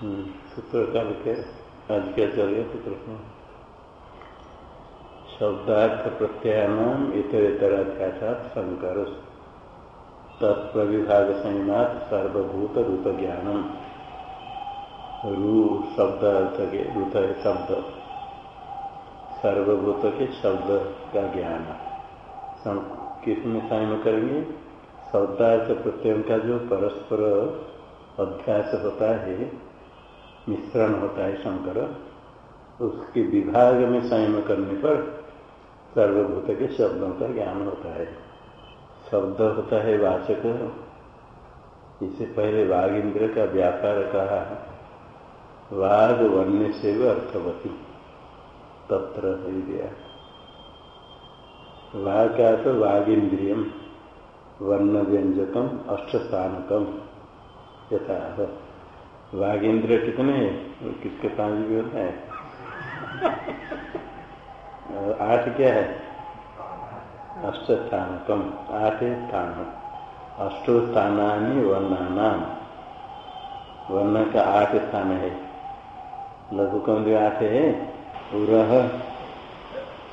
सूत्र का लिखे आज क्या चल गया सूत्र शब्दार्थ प्रत्यानाम इतर इतराध्यासात शंकर तत्प्रविभाग संयमात सर्वभूत रूप ज्ञानम रू शब्द अर्थ के रूत है शब्द। सर्वभूत के शब्द का ज्ञान। किसमें संयम करेंगे? शब्दार्थ प्रत्यय का जो परस्पर अभ्यास होता है मिश्रण होता है शंकर, उसके विभाग में संयम करने पर सर्वभूत के शब्दों का ज्ञान होता है। शब्द होता है वाचक। इससे पहले वाघ इंद्र का व्यापार कहा। वाघ वन्य से भी अर्थवती, तत्र दिया वाघ का तो वाघ इंद्रियम वर्ण व्यंजकम, अष्टस्थानकम, यथा। वाघ इंद्र कितने हैं? किसके पाँच भी होता है? आठ क्या है? अष्ट स्थान कम आठ स्थान अष्टो स्थानी वर्ण का आठ स्थान है। लघु कम आठ है? उरह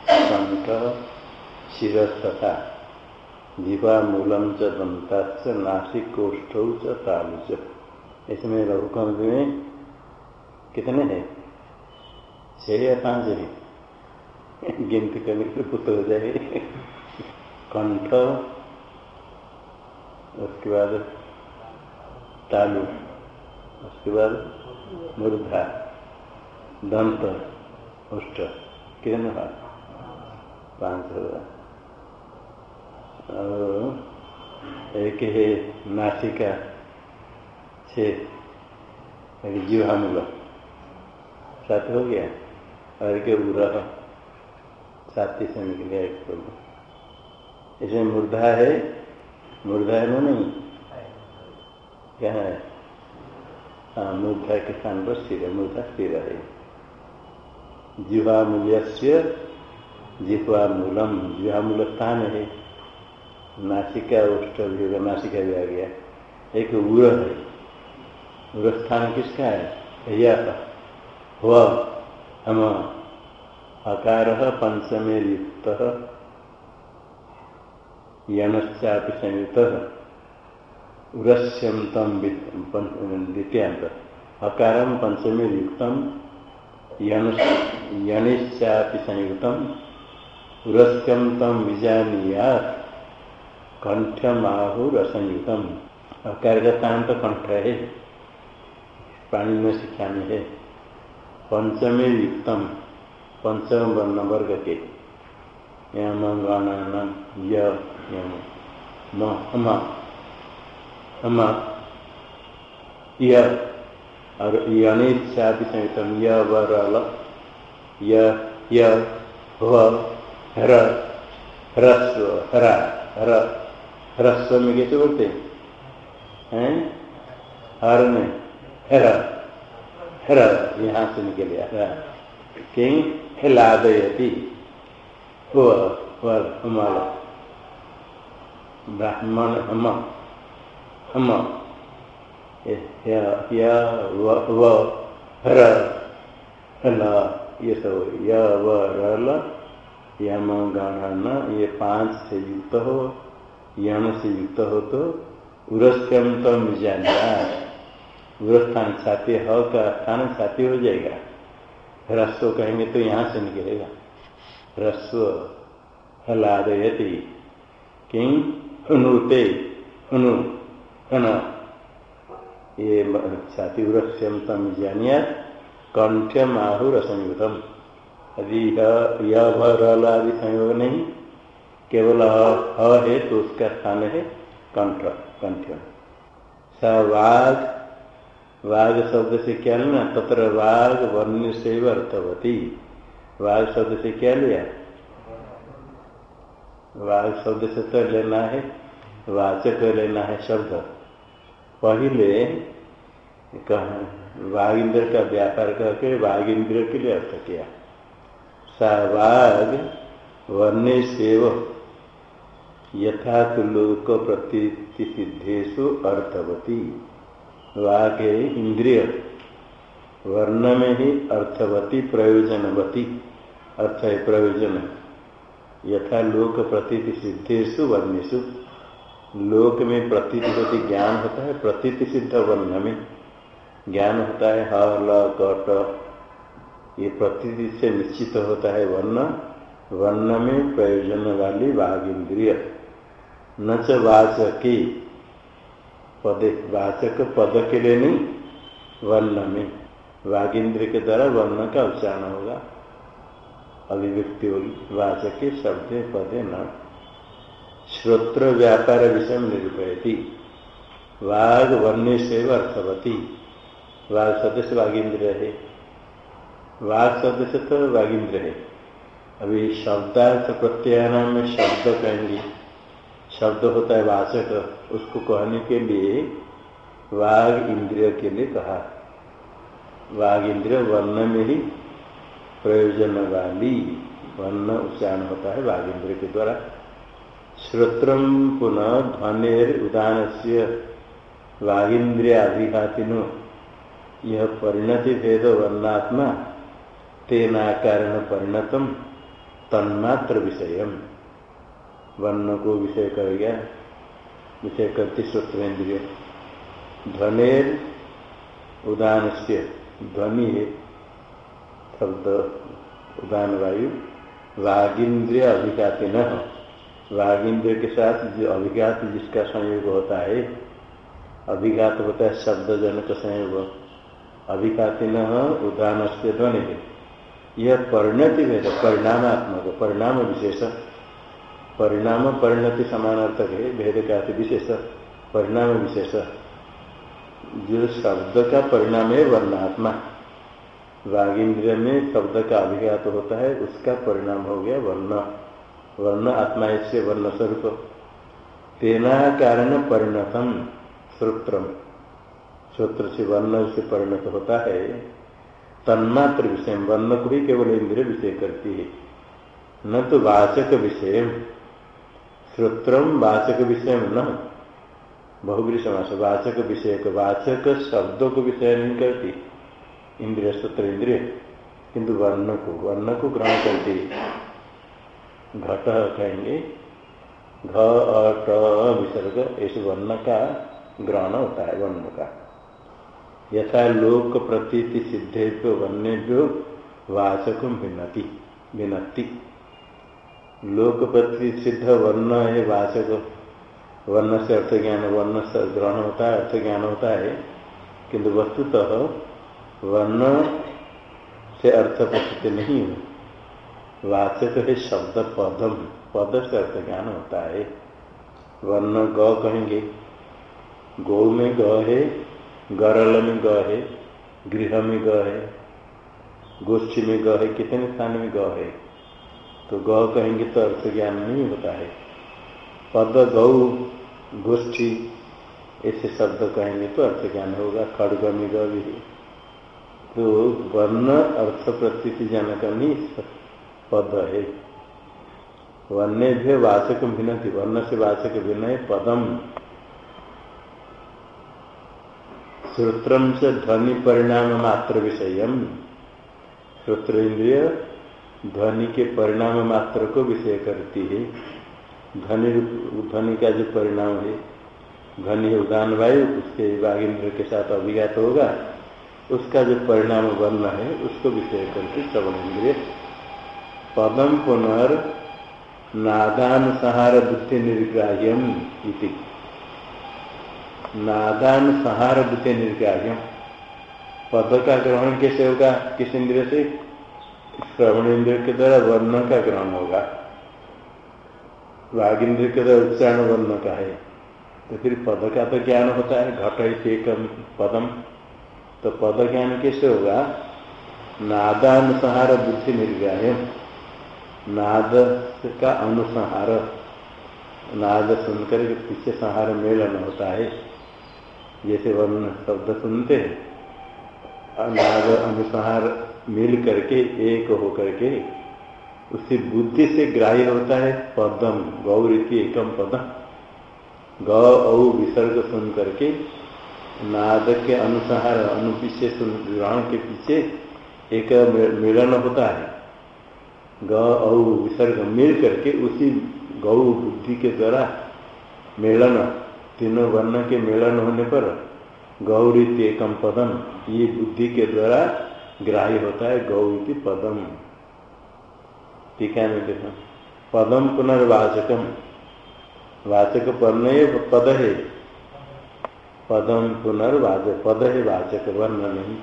कंठ शिरस्तथा। जीवा मूलम च दंता नासिक कोष्ठ च च इसमें लघुकंठ में कितने हैं? छह या पाँच है? गिनती करने के पुत्र हो जाए कंठ, उसके बाद तालु, उसके बाद मूर्धा, दंत उष्ट कितने हुआ पाँच होगा और एक है नासिका। छः जीवामूल सात हो गया। और के बुरा सात से निकले एक प्रभु इसमें मुर्धा है। मुर्धा है वो नहीं। क्या है? हाँ मुर्धा के स्थान पर स्थिर है। मूर्धा स्थिर है। जीवामूल्य मूलम जीवामूल स्थान है। नासिका उष्ट नासिका भी आ गया। एक उर है। स्थान किसका है? यह हम अकार पंचमे युक्त यणश्चापि संयुक्त उरस्यम तम द्वितीयांत अकार पंचमे युक्त यणिश्चापि संयुक्त उरस्यंतम विजानीया कंठमाहुरसंयुतम अकार का स्थान तो कंठ है। पाणी में शिक्षा में है। पंचमे युक्तम, पंचम वर्ण वर्ग के। यम गण यम। वर य। हर हरा हर ह्रस्व में कैसे बोलते हैं? हर में। हेरा हेरा यहाँ से निकल गया किंग हिलादयती ब्राह्मण हम हम व हर ये सब य व रल यम गण ये पाँच से युक्त हो यम से युक्त हो तो उरस्यम तो मिजानिया गुरस्थान छाती ह का स्थान छाती हो जाएगा। ह्रस्व कहेंगे तो यहाँ से निकलेगा। ह्रस्व हलादयति। किं? अनुते अनु, अन। ये छाती वृक्षम तम जानिया कंठ्यम आहुर संयुतम यदि यह आदि संयोग नहीं, केवल ह, है तो उसका स्थान है कंठ कंठ सवाग वाघ शब्द से क्या लेना? तत्र वाघ वन्य से अर्थवती वाघ शब्द से क्या लिया? वाघ शब्द से तो लेना है, वाचक लेना है शब्द। पहले कह वाघ इंद्र का व्यापार करके वाघ इंद्र के लिए अर्थ किया। सा वाघ वन्य सेव। लोक प्रतीति सिद्धेशु अर्थवती। वाघ है इंद्रिय। वर्ण में ही अर्थवती प्रयोजनवती। अर्थ है प्रयोजन। यथा लोक प्रतीति सिद्धेशु वर्णेशु लोक में प्रतीति होती ज्ञान होता है प्रतीति सिद्ध वर्ण में। ज्ञान होता है ह ल कट। ये प्रतीति से निश्चित होता है वर्ण। वर्ण में प्रयोजन वाली वाघ इंद्रिय। न च वाचकी। पदे, वाचक पद के लिए नहीं वर्ण में वाघ इंद्रिय के द्वारा वर्ण का उच्चारण होगा। अभिव्यक्ति होगी, वाचक शब्द, पदे न। श्रोत्र व्यापार विषय में निरूपयती। वाघ वन्य से अर्थवती। वाघ सदस्य वागिंद्र है। वाघ सदस्य तो वागिंद्र है। अभी शब्दार्थ प्रत्यानाम में शब्द कहेंगे। शब्द होता है वाचक। उसको कहने के लिए वाघ इंद्रिय के लिए कहा। वाघ इंद्रिय वर्ण में ही प्रयोजन वाली वर्ण उच्चारण होता है वाघ इंद्रिय के द्वारा। श्रोत्र पुनः ध्वनिर उदान से वागिंद्रियाधिघातिनो यह परिणति भेद वर्णात्मा, तेनाकारण परिणतम, तन्मात्र विषय वर्ण को विषय कर गया। विषय करती श्रोत्रेन्द्रिय ध्वनिर उदान से ध्वनि शब्द उदान वायु वागिंद्रिय अभिघाति न वागिंद्र के साथ जो अभिघात जिसका संयोग होता है, अभिघात होता है शब्द जनक संयोग। अभिघाति न उदान से ध्वनि यह परिणति भेद परिणामात्मक, परिणाम विशेष परिणाम परिणति समानार्थक है, भेद का विशेष, परिणाम विशेष। जो शब्द का परिणाम है, वर्णात्मा। इंद्रिय में शब्द का अभिघात होता है, उसका परिणाम हो गया वर्ण। वर्ण आत्मा इससे वर्ण स्वरूप। तेना कारण परिणतम, श्रोत्रम। श्रोत्र से वर्ण से परिणत होता है। तन्मात्र विषय वर्ण को ही केवल इंद्रिय विषय करती है। न तो वाचक विषय श्रोत्रम वाचक विषय न। बहुग्री समास वाचक विषय वाचक शब्दों को विषय नहीं करती इंद्रिय सूत्र इंद्रिय, किंतु वर्ण को वर्ण को ग्रहण करते। घट कहेंगे, घ अट विसर्ग, ऐसे वर्ण का ग्रहण होता है वर्ण का। यथा लोक प्रतीति सिद्धेभ्यो वन्यभ्यो वाचक भिन्नति भिन्नति। लोक प्रति सिद्ध वर्ण है वाचक वर्ण से अर्थ ज्ञान वर्ण से ग्रहण होता है अर्थ ज्ञान होता है, किंतु वस्तुतः वर्ण से अर्थ प्रसिद्ध नहीं है। वाचक है शब्द पदम, पद से अर्थ ज्ञान होता है। वर्ण ग कहेंगे, गौ में ग है, गरल में ग है, गृह में ग है, गोष्ठी में ग है, कितने स्थान में ग है? तो ग कहेंगे तो अर्थ ज्ञान नहीं होता है। पद, गौ, गोष्ठी, ऐसे शब्द कहेंगे तो अर्थ ज्ञान होगा। खड़ग में, ग भी। तो वर्ण अर्थ प्रतीति जनक नहीं पद है। वर्ण भी वाचक भिन्न थी। वर्ण से वाचक भिन्न है। पदम, श्रोत्रम से ध्वनि परिणाम मात्र विषय श्रोत्र इंद्रिय ध्वनि के परिणाम मात्र को विषय करती है। ध्वनि ध्वनि का जो परिणाम है, ध्वनि उदान वायु, उसके इंद्र के साथ अभिज्ञात होगा, उसका जो परिणाम वर्ण है, उसको विषय करके श्रवण इंद्रिय पदम पुनर् नादान सहार बुद्धि निर्ग्राह्यम इति। नादान सहार बुद्धि निर्ग्राह्यम। पद का ग्रहण कैसे होगा? किस इंद्रिय से? श्रवण इंद्रिय के द्वारा वर्ण का ग्रहण होगा वाघ इंद्रिय के द्वारा उच्चारण वर्ण का है तो फिर पद। का तो ज्ञान होता है घट एक पदम तो पद ज्ञान कैसे होगा? नादानुसहार बुद्धि निर्व्याय नाद का अनुसंहार नाद सुनकर के पीछे संहार मेलन होता है। जैसे वर्ण शब्द सुनते हैं। नाद अनुसंहार मिल करके, एक हो करके, उसी बुद्धि से ग्राह्य होता है पदम गौरी एकम पदम। गौ विसर्ग सुन करके नाद के अनुसार, अनुपीछे ग्रहण के पीछे एक मिलन होता है। ग, औ, विसर्ग मिल करके, उसी गौ बुद्धि के द्वारा मिलन, तीनों वर्ण के मिलन होने पर गौरी एकम पदम, ये बुद्धि के द्वारा ग्राह्य होता है गौरी पदम। टीका में देखो पदम पुनर्वाचकम। वाचक पर्ण पद है। पदम पुनर्वाचक, पद है वाचक वर्ण नहीं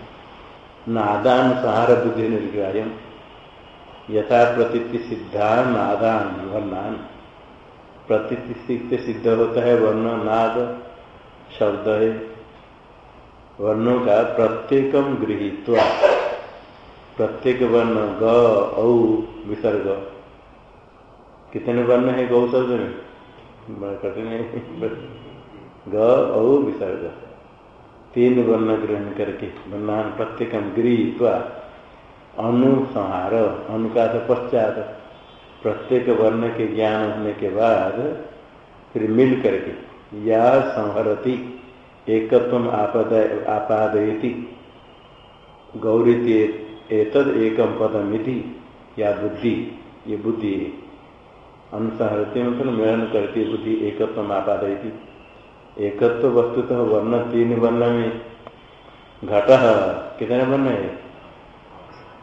नादानुसार बुद्धि निर्ग्राह्यम। यथा प्रतीति सिद्धा नादान, वर्णान। प्रतीति सिद्ध होता है वर्ण, नाद, शब्द है। वर्णों का प्रत्येकम गृहित्व। प्रत्येक वर्ण ग, औ, विसर्ग। कितने वर्ण है गौ शब्द में कठिन ग, औ, विसर्ग। तीन वर्ण ग्रहण करके वर्णान प्रत्येकम गृहित्वा अनुसंहार अनुका पश्चात। प्रत्येक वर्ण के ज्ञान होने के बाद फिर मिल करके या संहरती एकत्व आपादयती गौरी एतद एकम पदमिति या बुद्धि, ये बुद्धि है अनुसंहरती मतलब मिलन करती बुद्धि एकत्व आपादयती। एकत्व वस्तुतः वर्ण, तीन वर्ण में घट, कितने वर्ण है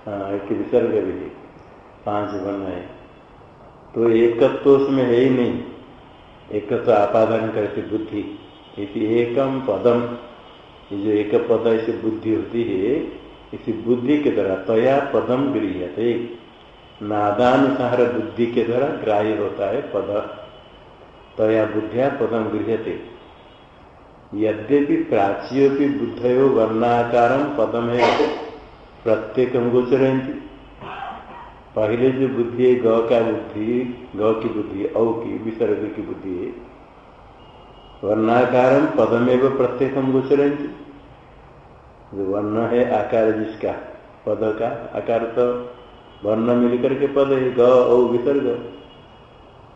हाँ एक विसर्ग भी पाँच वर्ण है तो एकत्व तो उसमें है ही नहीं, एकत्व तो आपादन करती बुद्धि। इसी एकम पदम, ये जो एक पद ऐसी बुद्धि होती है इसी बुद्धि के द्वारा, तया पदम गृहते नादानुसार बुद्धि के द्वारा ग्राह्य होता है पद। तया बुद्धिया पदम गृहते यद्यपि प्राच्योपि बुद्धयो वर्णाकार पदम है। प्रत्येक गोचरती पहले जो बुद्धि है, ग का बुद्धि, ग की बुद्धि, औ की, विसर्ग की बुद्धि है। वर्णाकार पदमेव प्रत्येकम गोचरती जो वर्ण है आकार जिसका, पद का। आकार तो वर्ण मिलकर के पद है, ग औ विसर्ग।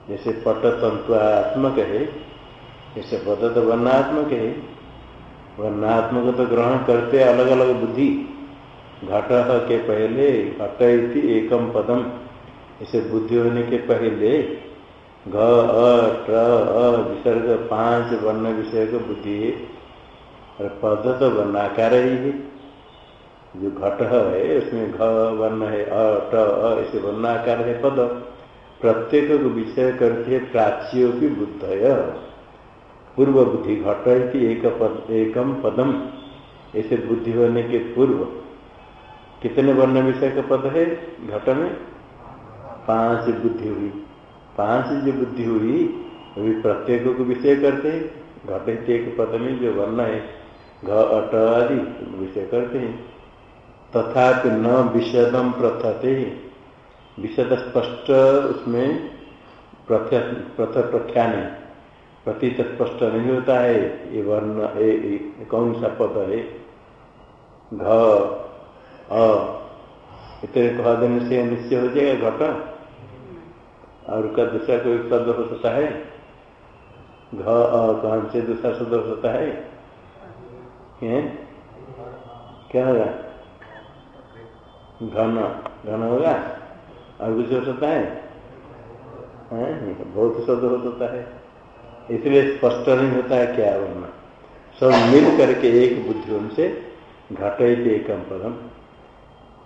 जैसे पट तंत्वात्मक है, जैसे पद तो वर्णात्मक है। वर्णात्मक तो ग्रहण करते अलग अलग बुद्धि। घट के पहले घट इति एकम पदम। इसे बुद्धि होने के पहले घ, अ विसर्ग, पाँच वर्ण का बुद्धि है। और पद तो वर्णाकार ही है। जो घट है, उसमें घ वर्ण है, अ, ट ऐसे वर्णाकार है पद। प्रत्येक को विषय करते प्राच्यों की बुद्ध पूर्व बुद्धि घट एक पद, एकम पदम। ऐसे बुद्धि होने के पूर्व कितने वर्ण विषय का पद है घट में? पाँच बुद्धि हुई। पाँच जो बुद्धि हुई अभी प्रत्येक को विषय करते हैं। घट एक पद में जो वर्ण है घ, अट आदि विषय करते हैं। तथा न विषदम प्रथते विषद स्पष्ट उसमें प्रथ प्रख्यान। प्रतीत स्पष्ट नहीं होता है, ये वर्ण कौन सा पद है? घ इतने कह देने से निश्चय हो जाएगा घट और का दूसरा कोई शब्द हो सकता है? घ कौन से दूसरा शब्द हो सकता है? क्या होगा घन घन होगा और कुछ हो? सकता है बहुत शब्द हो सकता है। इसलिए स्पष्ट नहीं होता है क्या वरना सब मिल करके एक बुद्धि उनसे घटे एकम पदम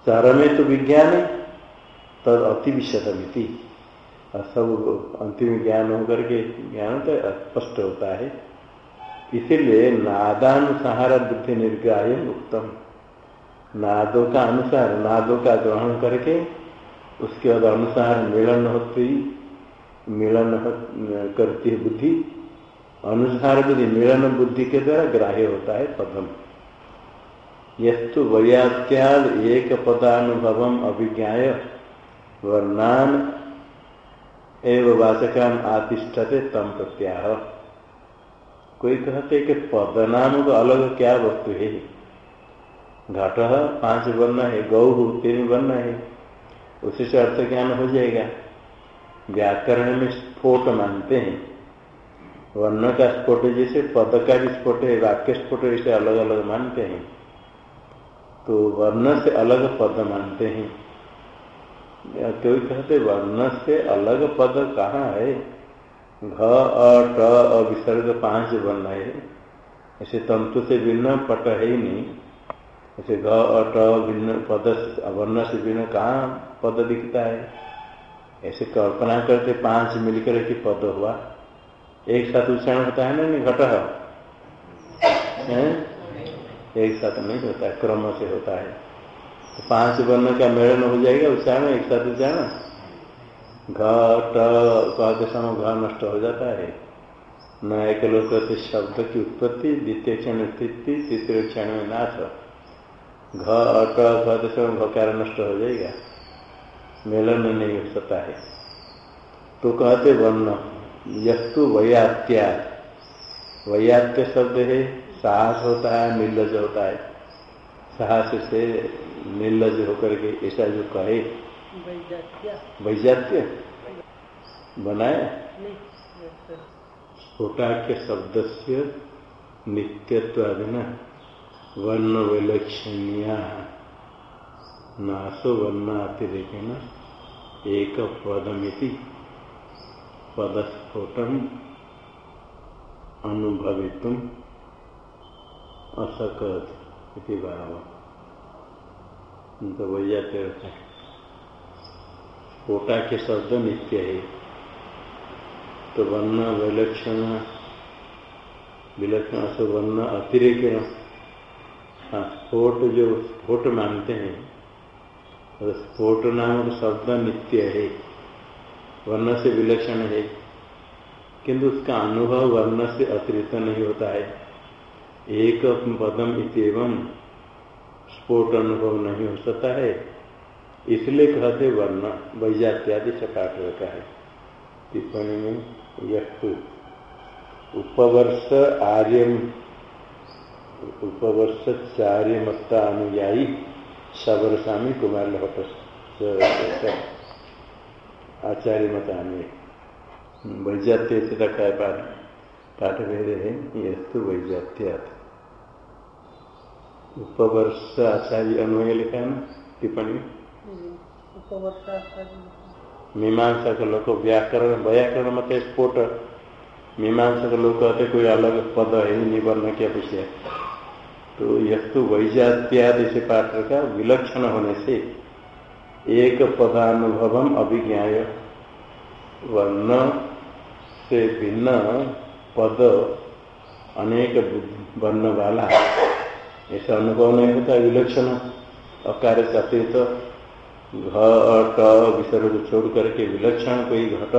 चार में तो विज्ञान है तद अति विशदमिति और सब अंतिम ज्ञान होकर के ज्ञान तो स्पष्ट होता है। इसीलिए नादानुसार बुद्धि निर्ग्राह्य उत्तम नादों का अनुसार नादों का ग्रहण करके उसके बाद अनुसार मिलन होती, मिलन करती है बुद्धि। अनुसार बुद्धि, मिलन बुद्धि के द्वारा ग्राह्य होता है पदम। यस्तु वैयात्याद एक पदानुभव अभिज्ञाय वर्णान एवं वाचकान आतिष्ठते तम प्रत्याह। कोई कहते कि पद नाम को अलग क्या वस्तु है? घट पाँच वर्ण है गौ तीन वर्ण है। उसी से अर्थ ज्ञान हो जाएगा। व्याकरण में स्फोट मानते हैं। वर्ण का स्फोट जैसे, पद का भी स्फोट है, वाक्य स्फोट इसे अलग अलग मानते हैं। तो वर्ण से अलग पद मानते हैं। कोई कहते वर्ण से अलग पद कहाँ है? घ, अ विसर्ग पाँच वर्ण है। ऐसे तंतु से भिन्न पट है ही नहीं। ऐसे घ, अ भिन्न पद वर्ण से भिन्न कहाँ पद दिखता है? ऐसे कल्पना करते पाँच मिलकर के पद हुआ। एक साथ उच्चारण होता है ना नहीं घट एक साथ नहीं होता है, क्रम से होता है। तो पाँच वर्ण का मेलन हो जाएगा उच्चारण, एक साथ उच्चारण। घट समय घ नष्ट हो जाता है। न एक लोग कहते शब्द की उत्पत्ति द्वितीय क्षण स्थिति तृतीय क्षण में नाश। घ अट समय घकार नष्ट हो जाएगा। मेलन नहीं हो सकता है। तो कहते वर्ण, यस्तु वैयात्या। वैयात्य शब्द है, साहस होता है, निर्लज होता है। साहस से निर्लज होकर के ऐसा जो कहे वैजात्य। बनाया? स्फोटाख्य शब्द से नित्यत्वादिना वर्ण विलक्षणिया नाशो वर्णातिरेकेण एक पदमिति पदस्फोटम अनुभवित असकत इति भाव। तो वही स्फोटा के शब्द नित्य है। तो वर्ण विलक्षण विलक्षण से वर्ण अतिरिक्त हाँ। स्फोट जो, स्फोट मानते हैं तो स्फोट नामक शब्द नित्य है वर्ण से विलक्षण है। किंतु उसका अनुभव वर्ण से अतिरिक्त नहीं होता है। एक पदम इतम स्फोट अनुभव नहीं हो सकता है। इसलिए कहते वर्ण, वैजात्यादि से काट रखा है। टिप्पणी में यह उपवर्ष आर्य उपवर्ष चार्य मत्ता अनुयायी सबर स्वामी कुमार आचार्य मत अन्य वैजात्य से रखा है पाठ पाठ भेद है, यस्तु वैजात्या उपवर्ष आचार्य अन्वय लिखा है ना, टिप्पणी मीमांसा के लोग व्याकरण व्याकरण मत स्फोट. मीमांसा के लोग कहते कोई अलग पद है निवर्ण की अपेक्षा तो यस्तु वैजात्यादि से पाठ का विलक्षण होने से एक पदानुभव अभिज्ञा वर्ण से भिन्न पद अनेक वर्ण वाला ऐसा अनुभव नहीं होता, विलक्षण अकार से अतिरिक्त घट विसर्ग छोड़ करके विलक्षण कोई घट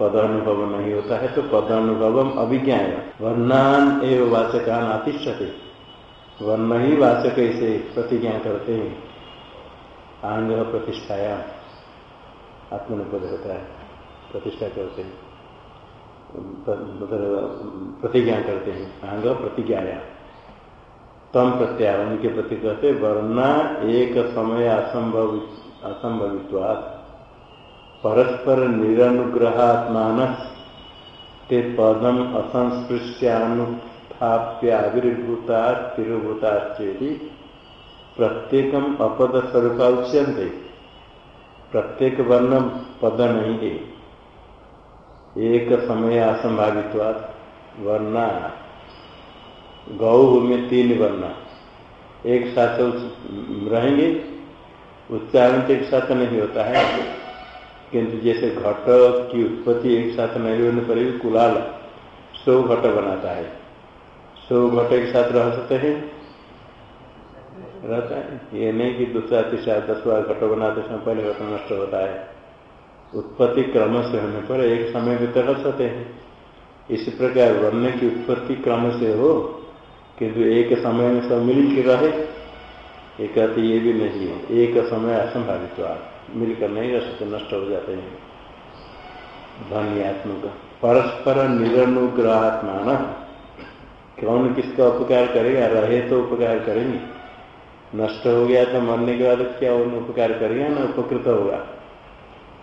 पद अनुभव नहीं होता है तो पद अनुभव अभिज्ञा वर्णान एवं वाचकान आतिष्ठते। वर्ण ही वाचक इसे प्रतिज्ञा करते हैं। आंग प्रतिष्ठाया। आत्मनिपद होता है। प्रतिष्ठा करते हैं। प्रतिज्ञा करते हैं। आंग प्रतिज्ञाया। तम प्रत्याह उनके प्रति कहते वर्णा एक समय असंभव, असंभवित्वात्। परस्पर निरनुग्रहात्मान ते पदम असंस्पृश्यानुत्थाप्य आविर्भूता तिरुभूता प्रत्येक अपद स्वरूप उच्यंते प्रत्येक वर्ण पद नहीं है। एक समय असंभावित वर्णा गौ में तीन वर्ण एक साथ रहेंगे, उच्चारण तो एक साथ नहीं होता है, किंतु जैसे घट की उत्पत्ति एक साथ नहीं होने पर भी कुलाल सौ घट बनाता है। सौ घट एक साथ रह सकते हैं? रहता है। ये नहीं कि दूसरा, तीसरा, दसवा घट बनाते समय पहले घट नष्ट होता है। उत्पत्ति क्रम से होने पर एक समय भीतर रह सकते हैं। इसी प्रकार वर्ण की उत्पत्ति क्रम से हो किंतु एक समय में सब मिल के रहे एक कहते ये भी नहीं है। एक समय असंभावित मिलकर नहीं रह सकते, नष्ट हो जाते हैं। धन्यात्मक। परस्पर निरनुग्रहात्मा कौन किसका उपकार करेगा? रहे तो उपकार करेंगे। नष्ट हो गया तो मरने के बाद क्या उन उपकार करेगा? ना उपकृत होगा।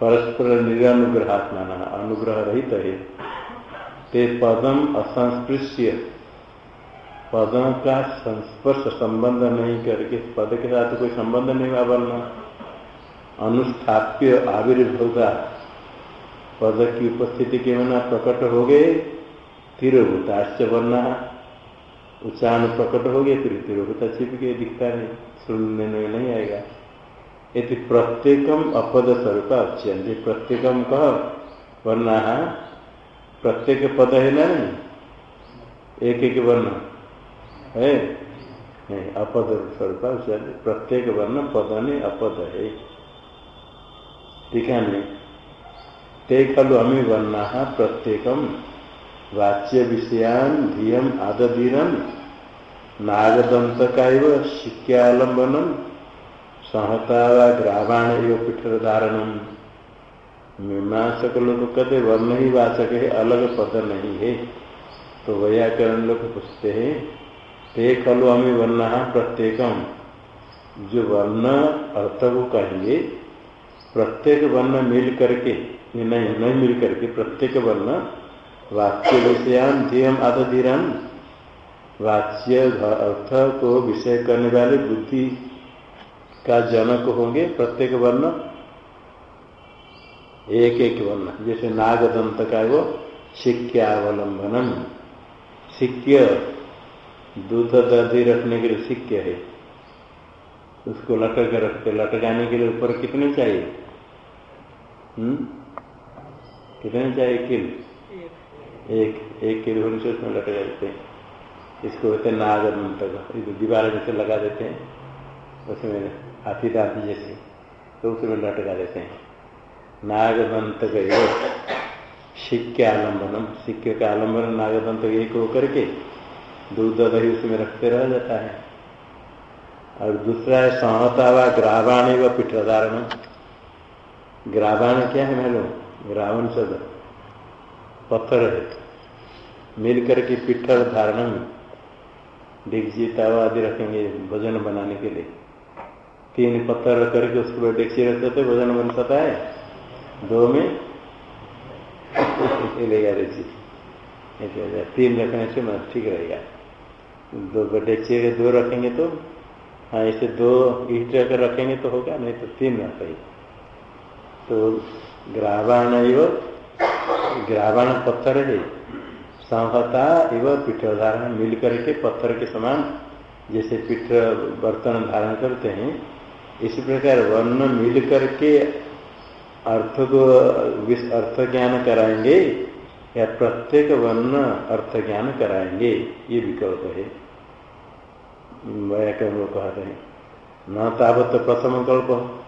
परस्पर निरानुग्रहात्मा अनुग्रह रहित है। ते पदम असंस्पृश्य। पदों का संस्पर्श संबंध नहीं करके, पद के साथ कोई संबंध नहीं हुआ वर्ण अनुस्थाप्य आविर्भूता। पद की उपस्थिति के बिना प्रकट हो गए तिरभूताश्च वर्ण उच्चारण प्रकट हो गए, फिर तिरभूता छिप के दिखता नहीं, सुनने में नहीं आएगा। यदि प्रत्येकम अपद स्वरूप उच्चयंती प्रत्येकम कह, वर्ण। प्रत्येक पद है ना? एक एक वर्ण। है। अपद स्वरूप प्रत्येक वर्ण पद नहीं अपद है। ठीक है, नहीं? ते खलु अमी वर्णा प्रत्येकम वाच्य विषयान धियम नागदंत का शिक्यालंबनम सहता व ग्रावाण पिठर धारणम मीमांसक लोग कहते वर्ण ही वाचक है, अलग पद नहीं है। तो व्याकरण लोग पूछते हैं ते खलु अमी वर्ण प्रत्येकम जो वर्ण अर्थ को कहेंगे, प्रत्येक वर्ण मिल करके, नहीं नहीं मिल करके, प्रत्येक वर्ण वाच्य विषयान ध्यम आधीरन वाच्य अर्थ को विषय करने वाले बुद्धि का जनक होंगे प्रत्येक वर्ण। एक एक वर्ण, जैसे नागदंत का वो, शिक्यावलंबनम। सिक्य दूध दधी रखने के लिए सिक्के है। उसको लटक के रखते लटकाने के लिए ऊपर कितने चाहिए? हम्म? कितने चाहिए किल? एक एक किल होने से उसमें लटका देते हैं। इसको कहते हैं नागदंत का दीवार जैसे लगा देते हैं। उसमें हाथी दांती जैसे। तो उसमें लटका देते हैं। नागदंत का सिक्के आलम्बनम सिक्के का आलंबन नागदंत एक होकर के दूध दही उसमें रखते रह जाता है। और दूसरा है संहता व ग्रावाणी व पिठधारण ग्रावाण क्या है मालूम ग्रावण शब्द। पत्थर है। मिल करके पिठर धारण डिग्जी तावा आदि रखेंगे भोजन बनाने के लिए। तीन पत्थर रख करके उसके डेक्सी रखते थे भोजन बन सकता है। दो में लेगा डेक्सी तीन रखने से ठीक रहेगा। दो डेक्सी के दो रखेंगे तो हाँ ऐसे दो ईट अगर रखेंगे तो होगा, नहीं तो तीन रख ही तो ग्रावाण ग्रावाण पत्थर है। संहता एवं पीठ धारण मिल करके पत्थर के समान जैसे पीठ बर्तन धारण करते हैं, इसी प्रकार वर्ण मिल करके अर्थ को अर्थ ज्ञान कराएँगे या प्रत्येक वर्ण अर्थ ज्ञान कराएँगे, ये विकल्प है। व्याकरण कहते हैं। न तावत प्रथम कल्प।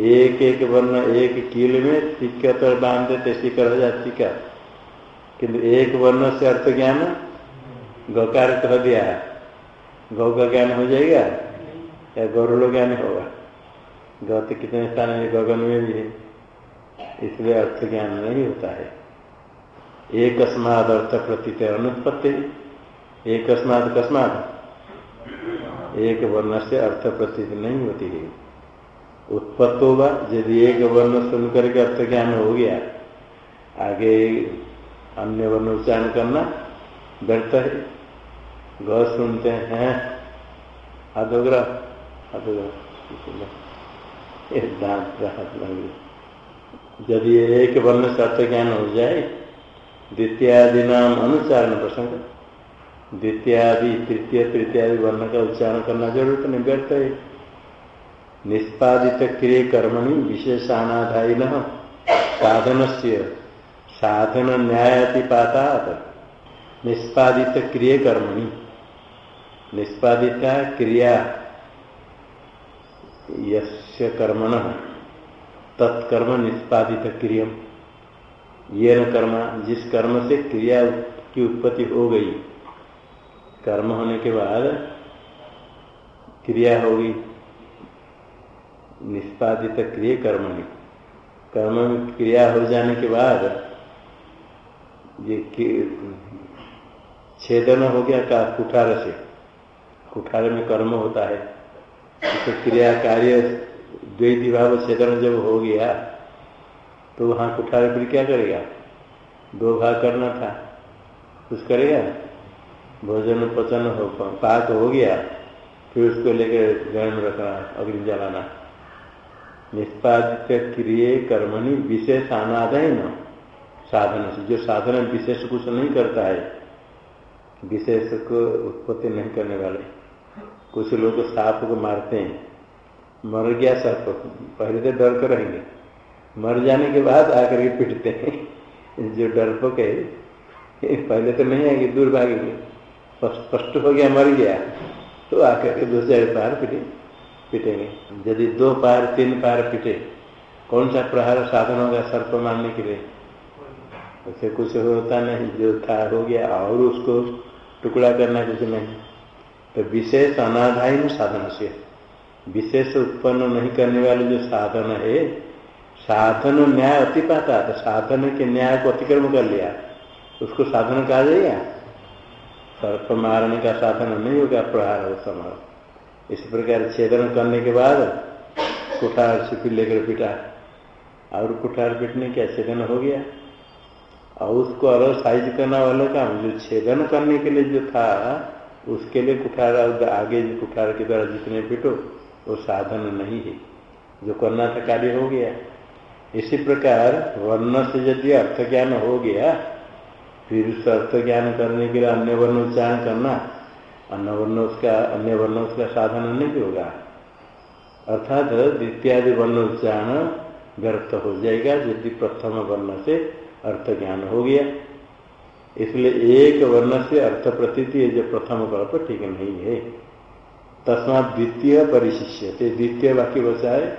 एक एक वर्ण एक कील में टिक्का तो बाँध देते शिकर हो जाती का किंतु एक वर्ण से अर्थ ज्ञान गौकार कह दिया। गौ का ज्ञान हो जाएगा या गौरव ज्ञान होगा? गौ तो कितने स्थान है गगन में भी है। इसलिए अर्थ ज्ञान नहीं होता है। एक अर्थ प्रतीत अनुत्पत्ति एक कस्मात। एक वर्ण से अर्थ प्रतीत नहीं होती है। उत्पत्त होगा यदि एक वर्ण सुन करके अर्थ ज्ञान हो गया, आगे अन्य वर्ण उच्चारण करना, व्यर्थ है। ग सुनते हैं अधोग्रा अधोग्रा यदि एक वर्ण से अर्थ ज्ञान हो जाए द्वितीयादि नाम अनुच्चारण प्रसंग द्वितीयादि, तृतीय, तृतीयादि वर्ण का उच्चारण करना ज़रूरत नहीं व्यर्थ है। निष्पादित क्रिय कर्मणि विशेषानाधायी साधन से साधन न्यायातिपाता निष्पादित क्रिय कर्मणि। निष्पादिता क्रिया, यस्य कर्मण, तत्कर्म निष्पादित क्रियम। ये न कर्म, जिस कर्म से क्रिया की उत्पत्ति हो गई, कर्म होने के बाद क्रिया होगी। निष्पादित क्रिय कर्मणि कर्म में क्रिया हो जाने के बाद ये छेदन हो गया का कुठार से। कुठार में कर्म होता है। तो क्रिया कार्य द्वैती भाव छेदन जब हो गया तो वहाँ कुठार फिर क्या करेगा? दो भाग करना था। कुछ करेगा? भोजन पचन हो, पाक हो गया। फिर उसको लेकर घर में रखना अग्नि जलाना। निष्पादित क्रिय कर्मणि विशेष अनादय न साधन से। जो साधन विशेष कुछ नहीं करता है। विशेष को उत्पत्ति नहीं करने वाले। कुछ लोग सांप को मारते हैं। मर गया सर्प पहले तो डर कर रहेंगे। मर जाने के बाद आकर के पिटते हैं। जो डरपोक है, पहले तो नहीं आएँगे, दूर भागेंगे। स्पष्ट हो गया, मर गया। तो आकर के दूसरे पार पिटे, पिटेंगे। यदि दो पार, तीन पार पिटे, कौन सा प्रहार साधन होगा सर्प मारने के लिए? उसे कुछ होता नहीं। जो था, हो गया, और उसको टुकड़ा करना कुछ नहीं। तो विशेष अनाधायी साधन से, विशेष उत्पन्न नहीं करने वाले जो साधन है साधन न्याय अतिपाता तो साधन के न्याय को अतिक्रम कर लिया। उसको साधन कहा जाएगा? सर्प मारने का साधन नहीं होगा, प्रहार हो समय इस प्रकार छेदन करने के बाद कुठार छिपी लेकर पिटा। और कुठार पिटने क्या छेदन हो गया। और उसको अलग साइज़ करना वाला काम जो छेदन करने के लिए जो था, उसके लिए कुठार आगे जो कुठार के द्वारा जितने पिटो, वो साधन नहीं है। जो करना था कार्य हो गया। इसी प्रकार वर्ण से यदि अर्थ ज्ञान हो गया, फिर उस अर्थ ज्ञान करने के लिए अन्य वर्ण उच्चारण करना, अन्य वर्ण उसका, अन्य वर्ण उसका साधन नहीं होगा। अर्थात द्वितीय वर्ण उच्चारण व्यर्थ हो जाएगा यदि प्रथम वर्ण से अर्थ ज्ञान हो गया। इसलिए एक वर्ण से अर्थ प्रतीति जो प्रथम कल्प ठीक नहीं है। तस्मा द्वितीय परिशिष्य द्वितीय वाक्य बचा है।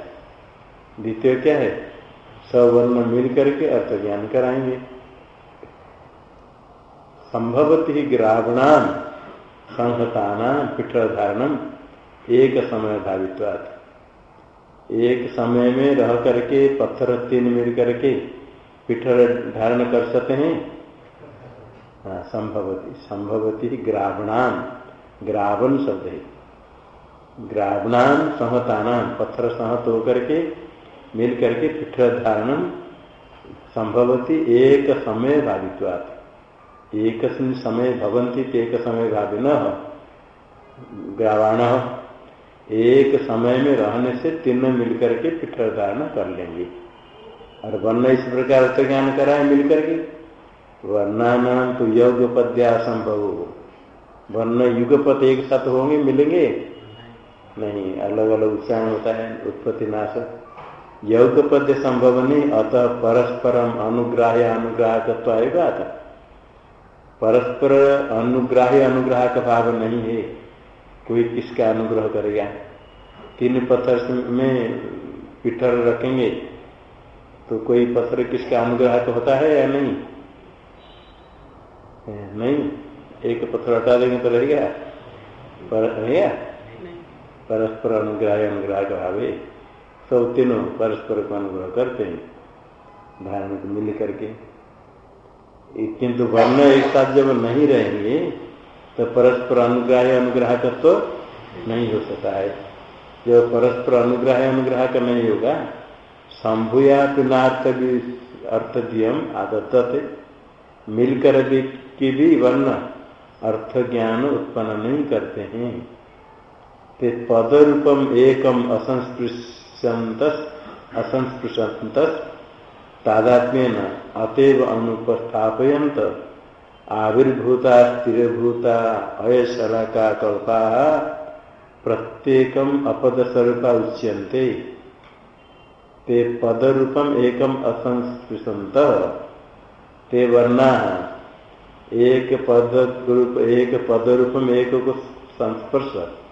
द्वितीय क्या है? सवर्ण मिल करके अर्थ ज्ञान कराएँगे। संभवती ग्रावणाम संहताना पिठधारणम एक समय भावित्वात एक समय में रह करके पत्थर तीन मिल करके पिठर धारण कर सकते हैं। हाँ संभवती संभवती ग्रावणाम ग्रावन शब्द है। ग्रावणाम सहतानाम पत्थर सहत होकर के मिल करके पिठर धारण संभवती एक समय भावित्वात। एक समय भवंती एक समय भाविन ग्रावाण। एक समय में रहने से तीनों मिलकर के पिठर धारण कर लेंगे। और वर्ण इस प्रकार से ज्ञान कराए मिलकर के वर्णानाम तो युगपद्या संभव। वर्ण युगपत एक साथ होंगे मिलेंगे? नहीं। अलग अलग उच्चारण होता है उत्पत्ति नाश पद्य संभव नहीं अतः परस्परम अनुग्राह्य अनुग्राह तत्व आएगा था परस्पर अनुग्राह्य अनुग्राह का भाव नहीं है। कोई किसका अनुग्रह करेगा? तीन पत्थर में पिठर रखेंगे तो कोई पत्थर किसका अनुग्रह तो होता है या नहीं? नहीं। एक पत्थर हटा देंगे तो रहेगा। पर परस्पर अनुग्रह अनुग्रह का भाव है। सब तीनों परस्पर को अनुग्रह करते हैं धारण को मिल करके। किंतु वर्ण एक साथ जब नहीं रहेंगे तो परस्पर अनुग्रह अनुग्रह का तो नहीं हो सकता है। जब परस्पर अनुग्रह अनुग्रह का नहीं होगा संभुया पिनार्थ अर्थ दियम आदत मिलकर भी की भी वर्ण अर्थ ज्ञान उत्पन्न नहीं करते हैं। ते पद रूपम एकम असंस्पृशंत तादात्म्य अतएव अनुपस्थापयंत आविर्भूता, स्थिरभूता, अयशलाका कल्पा प्रत्येकम अपद स्वरूपा उच्यन्ते। ते पद रूपम एकम असंस्पृशंत ते वर्णा एक पद रूप एक पद रूप में एक को संस्पर्श।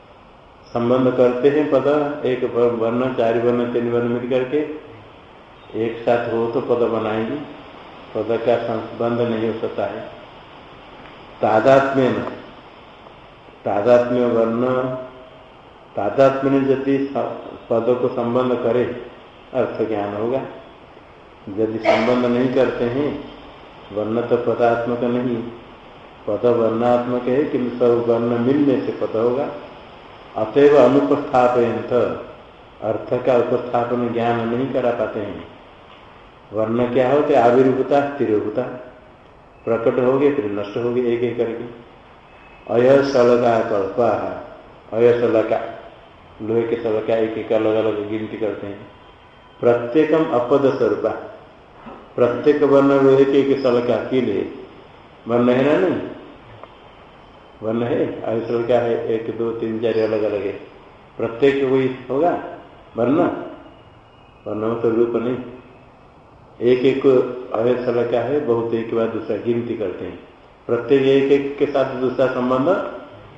संबंध करते हैं पद, एक वर्ण, चार वर्ण, तीन वर्ण मिल करके। एक साथ हो तो पद बनाएँगे। पद का संबंध नहीं हो सकता है। तादात्म्य तादात्म्य वर्ण, तादात्म्य ने यदि पद को संबंध करे अर्थ ज्ञान होगा। यदि संबंध नहीं करते हैं, वर्ण तो पदात्मक नहीं। पद वर्णात्मक है, किंतु सब वर्ण मिलने से पद होगा। अतएव अनुपस्थापयंत अर्थ का उपस्थापन ज्ञान नहीं करा पाते हैं। वर्ण क्या होते? आविर्भूता, स्थिरभूता। प्रकट हो गए फिर नष्ट हो गए एक एक करके। अय कल्पा। अय लोहे के सलका एक एक अलग अलग गिनती करते हैं। प्रत्येकम अपद स्वरूपा। प्रत्येक वर्ण लोहे के एक सलका के लिए वर्ण है ना नहीं? वर्ण है अय सलका है? एक, दो, तीन, चार अलग अलग है। प्रत्येक वही होगा? वर्ण? वर्ण तो रूप नहीं। एक एक अवैध क्या है? बहुत एक बार दूसरा गिनती करते हैं। प्रत्येक एक एक के साथ दूसरा संबंध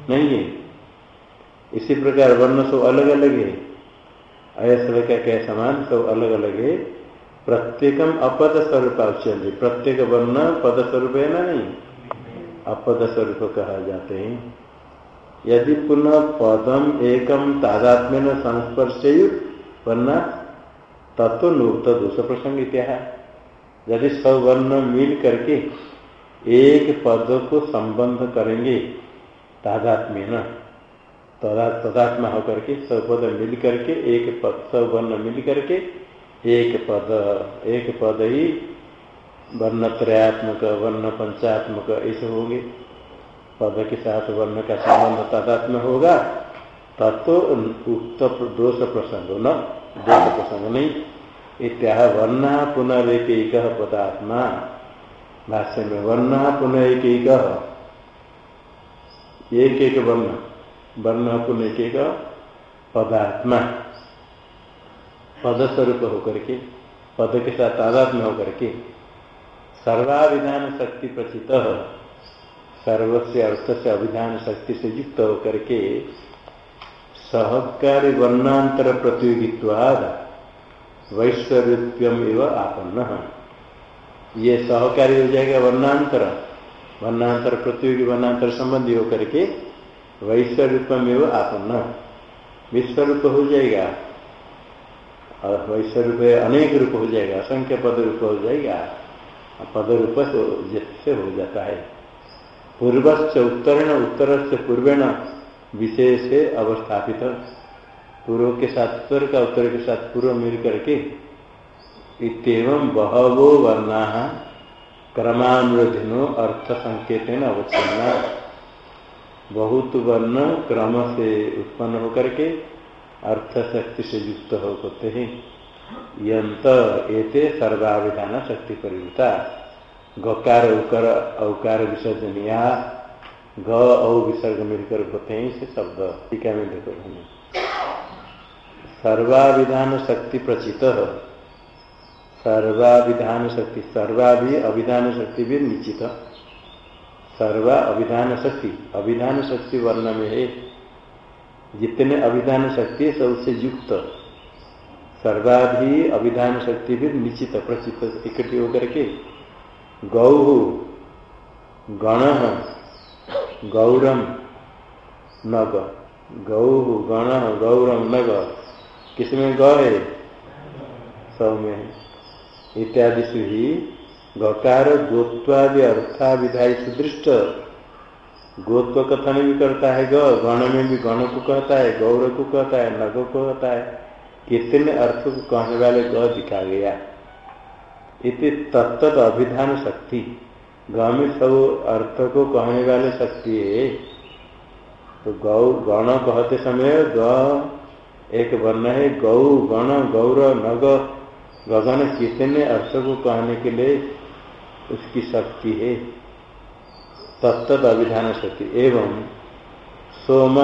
नहीं है। इसी प्रकार वर्ण सब अलग अलग है। अयसल का क्या समान? सब अलग अलग है। प्रत्येकम अपद स्वरूप प्रत्येक वर्ण पद स्वरूप है ना नहीं? अपद स्वरूप कहा जाते हैं। यदि पुनः पदम एकम तादात्म्य न संस्पर्श वरना तत्व नूत दोष प्रसंग इत्या यदि सवर्ण मिल करके एक पद को संबंध करेंगे तादात्म्य न तदात्मा होकर के सब पद मिल करके एक पद, सवर्ण मिल करके एक पद एक पद ही वर्ण त्रयात्मक वर्ण पंचात्मक ऐसे होंगे। पद के साथ वर्ण का संबंध तादात्म्य होगा तत्व उक्त दोष प्रसंग न दोष प्रसंग नहीं। इत्या वर्ण पुनरेक पदात्मा। भाष्य में वर्ण पुनः एक एक वर्ण वर्ण पुनः एक एक पदात्मा। पद स्वरूप होकर के, पद के साथ तादात्म्य होकर के सर्वाभिधान शक्ति प्रचित सर्वस्य अर्थ से अभिधान शक्ति से युक्त होकर के सहकारी वर्णांतर प्रतियोगित्वाद वैश्वरूप्यम एवं आपन्न। ये सहकारी हो जाएगा वर्णांतर वर्णांतर प्रतियोगी, वर्णांतर संबंधी होकर के वैश्वरूपम एवं आपन्न। विश्वरूप हो जाएगा और वैश्वरूप अनेक रूप हो जाएगा, असंख्य पद रूप हो जाएगा। पद रूप से हो जाता है। पूर्वश्च उत्तरेण उत्तर से पूर्वेण विशेष अवस्थापित। पूर्व के साथ उत्तर का उत्तर के साथ पूर्व मिल करके इतम बहवो वर्णा क्रमानुरोधिनो अर्थ संकेत अवच्छिन्ना। बहुत वर्ण क्रम से उत्पन्न होकर के अर्थ शक्ति से युक्त होते हैं। यंत एते सर्वाविधान शक्ति परिवृता गकार उकर औकार विसर्जनिया, ग औ विसर्ग मिलकर होते हैं इसे शब्द। टीका में देखो सर्वाविधान शक्ति प्रचित सर्वाविधान शक्ति, सर्वा भी अभिधान शक्ति भी निश्चित। सर्वा अभिधान शक्ति अभिधान शक्ति वर्ण में है। जितने अभिधान शक्ति है, सबसे युक्त। सर्वाधि अभिधान शक्ति भी निश्चित प्रचित इकट्ठी होकर के गौ, गण गौरम नग। गौ, गण गौरम नग। किसमें ग है? सब में इत्यादि से ही गकार, गोत्वादि अर्थाविधाई सुदृष्ट। गोत्व कथन भी करता है गण में भी गण को कहता है, गौर को कहता है, नग को कहता है। कितने अर्थ को कहने वाले ग दिखा गया? इति तत्त अभिधान शक्ति। ग में सब अर्थ को कहने वाले शक्ति है। तो गौ, गण कहते समय ग एक वर्ण है। गौ, गण, गौर, नग, गगन कितने अर्थ को कहने के लिए उसकी शक्ति है? तत्त अभिधान शक्ति एवं सोम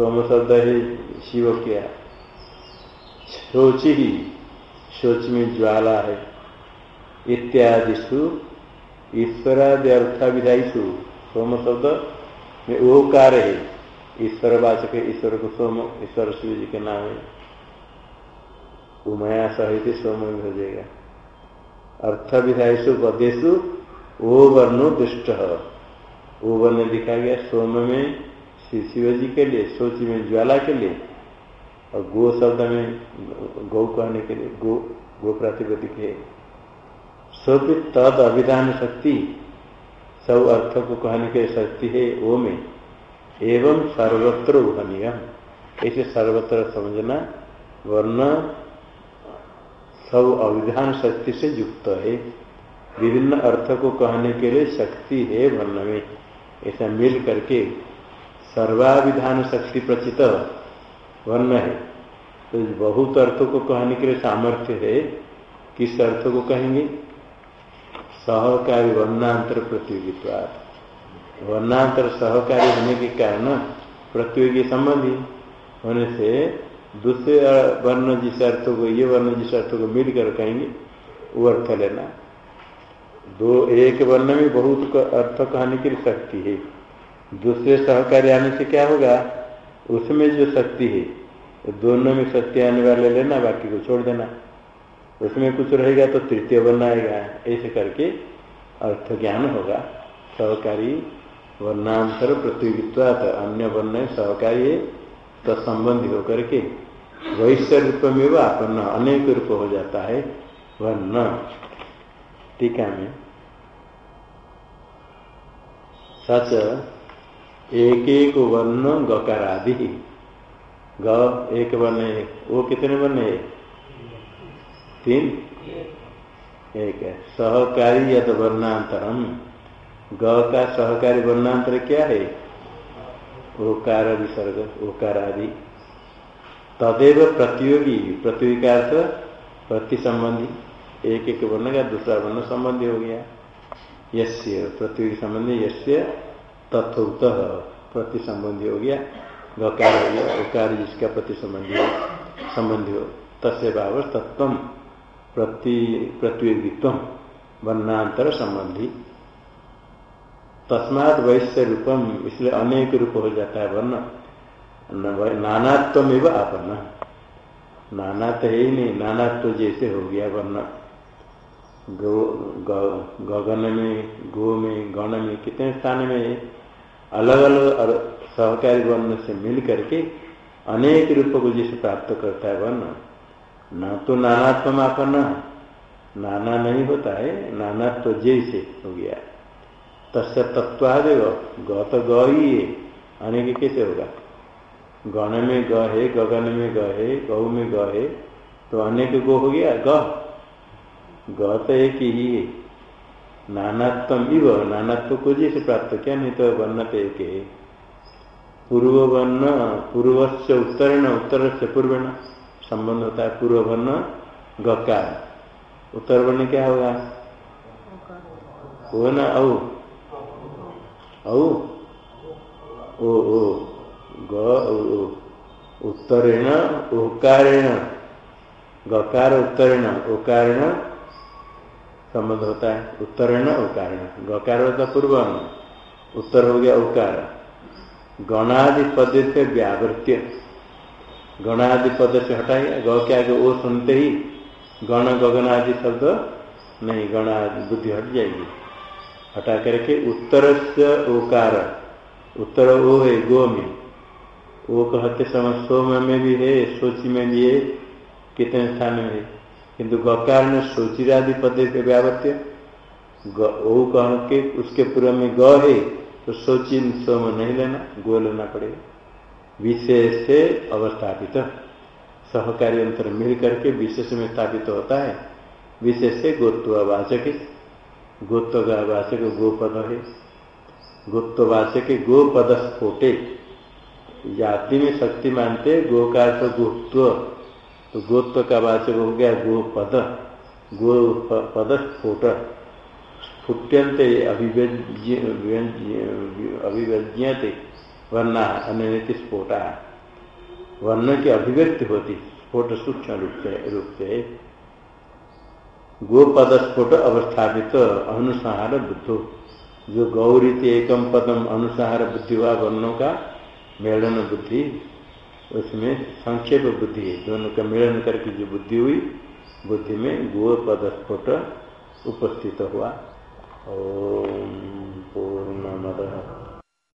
सोम शब्द है शिव क्या शोची ही, शोच में ज्वाला है। इत्यादिशु ईश्वरादि अर्थाविधाईशु सोम शब्द में ओकार है। ईश्वर वाचक ईश्वर को सोम, ईश्वर शिव जी के नाम है। उमया सहित सोम में हो जाएगा अर्थ विधायसु पदेशु ओ वर्णो दुष्ट। ओ वर्ण दिखा गया सोम में शिव जी के लिए सोच में ज्वाला के लिए, और गो शब्द में गौ कहने के लिए, गो गो प्रातिपदिक है सब तद अभिधान शक्ति, सब अर्थ को कहने के शक्ति है वो में। एवं सर्वत्र उहनीय ऐसे सर्वत्र समझना, वर्ण सब अभिधान शक्ति से युक्त है। विभिन्न अर्थ को कहने के लिए शक्ति है वर्ण में। ऐसा मिल करके सर्वाविधान शक्ति प्रचित वर्ण है। तो बहुत अर्थों को कहने के लिए सामर्थ्य है। किस अर्थ को कहेंगे? सहकारी वर्णांतर प्रतियोगित्वा वर्णांतर सहकारी होने के कारण प्रतियोगी संबंधी होने से दूसरे वर्ण जिस अर्थ को, ये वर्ण जिस अर्थ को मिलकर कहेंगे वो अर्थ लेना। दो, एक वर्ण में बहुत अर्थ कहने की शक्ति है। दूसरे सहकारी आने से क्या होगा? उसमें जो शक्ति है, दोनों में शक्ति आने वाले लेना, बाकी को छोड़ देना। उसमें कुछ रहेगा तो तृतीय आएगा। ऐसे करके अर्थ ज्ञान होगा। सहकारी वर्णांतर प्रतियोगित्वा अन्य वर्ण सहकारी है तो संबंधी होकर के वैश्य रूप में वो आपन्न अनेक रूप हो जाता है वर्ण। टीका में सच एक एक वर्ण गकारादि ग, एक वर्ण वो कितने वर्ण है? तीन? एक है। सहकारी यद वर्णांतरम। ग का सहकारी वर्णांतर क्या है? ओकार विसर्ग ओकार आदि तदेव प्रतियोगी। प्रतियोगी का अर्थ प्रति संबंधी एक एक वर्ण का दूसरा वर्ण संबंधी हो गया। यस्य, प्रतियोगी संबंधी यस्य तथोत प्रति संबंधी हो गया। गकार हो गया, उकार जिसका प्रति संबंधी हो संबंधी हो। तस्य भाव तत्व प्रति प्रतियोगित्व वर्णांतर संबंधी। तस्मात वैश्य रूपम इसलिए अनेक रूप हो जाता है वर्ण। नानात्व एवं आपन्न नाना तो है ही नहीं, नानात्व जैसे हो गया वर्ण। गो गगन में, गो में, गण में, कितने स्थान में अलग अलग सहकारी वर्ण से मिल करके अनेक रूप को जिसे प्राप्त करता है वर्ण। न तो नानात्म आपन्न नाना नहीं होता है नाना तो जैसे हो गया। तस्य तत्वादेव ग तो ग ही है, अनेक कैसे होगा? गण में ग है, गगन में ग है गौ में ग है तो अनेक गो हो गया, ग। ग तो एक ही है। नानात्म इव, नानात्व को जैसे प्राप्त किया? नहीं तो वर्ण एक है पूर्व वर्ण पूर्व से उत्तरण उत्तर से पूर्वण संबंध होता है। पूर्व वर्ण गकार उत्तर वर्ण क्या होगा? वो ना, औ। औ? ओ ओ। ग उत्तरेण, ओकारेण। गकार उत्तरेण, ओकारेण। संबंध होता है, उत्तरेण ओकारेण गकार होता पूर्व उत्तर हो गया ओकार गणादि पद से व्यावृत्य। गणादि पद से हटाएगा गौ क्या वो सुनते ही गण गगन आदि शब्द नहीं गण आदि बुद्धि हट जाएगी। हटा करके उत्तर से ओकार उत्तर ओ है गो में। वो कहते समय सोम में भी है, सोची में भी है, कितने स्थान में है? किंतु गकार में सोचिरादि पदे पे व्यावत्य कह के, उसके पूर्व में ग है तो सोची सोम नहीं लेना, गो लेना पड़ेगा। विशेष से अवस्थापित। सहकारी अंतर मिल करके विशेष में स्थापित होता है। विशेष से गोत्ववाचक गोत्व का वाचक गोपद है। गोत्ववाचक गोपद स्फोटे जाति में शक्ति मानते गोकार गोत्व तो गोत्व का वाचक हो गया गो पद स्फोट। स्फुट्यंत अभिव्यज्यते वर्णा अन्य स्फोटा। वर्ण की अभिव्यक्ति होती, स्फोट सूक्ष्म रूप से गोपद स्फोट अवस्थापित अनुसार बुद्धो। जो गौरी एकम पदम अनुसार बुद्धि वर्णों का मेलन बुद्धि। उसमें संक्षेप बुद्धि दोनों का मिलन करके जो बुद्धि हुई, बुद्धि में गो पद स्फोट उपस्थित हुआ। ओम पूर्ण